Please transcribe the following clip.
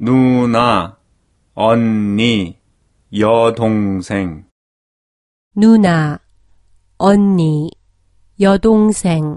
누나, 언니, 여동생. 누나, 언니, 여동생.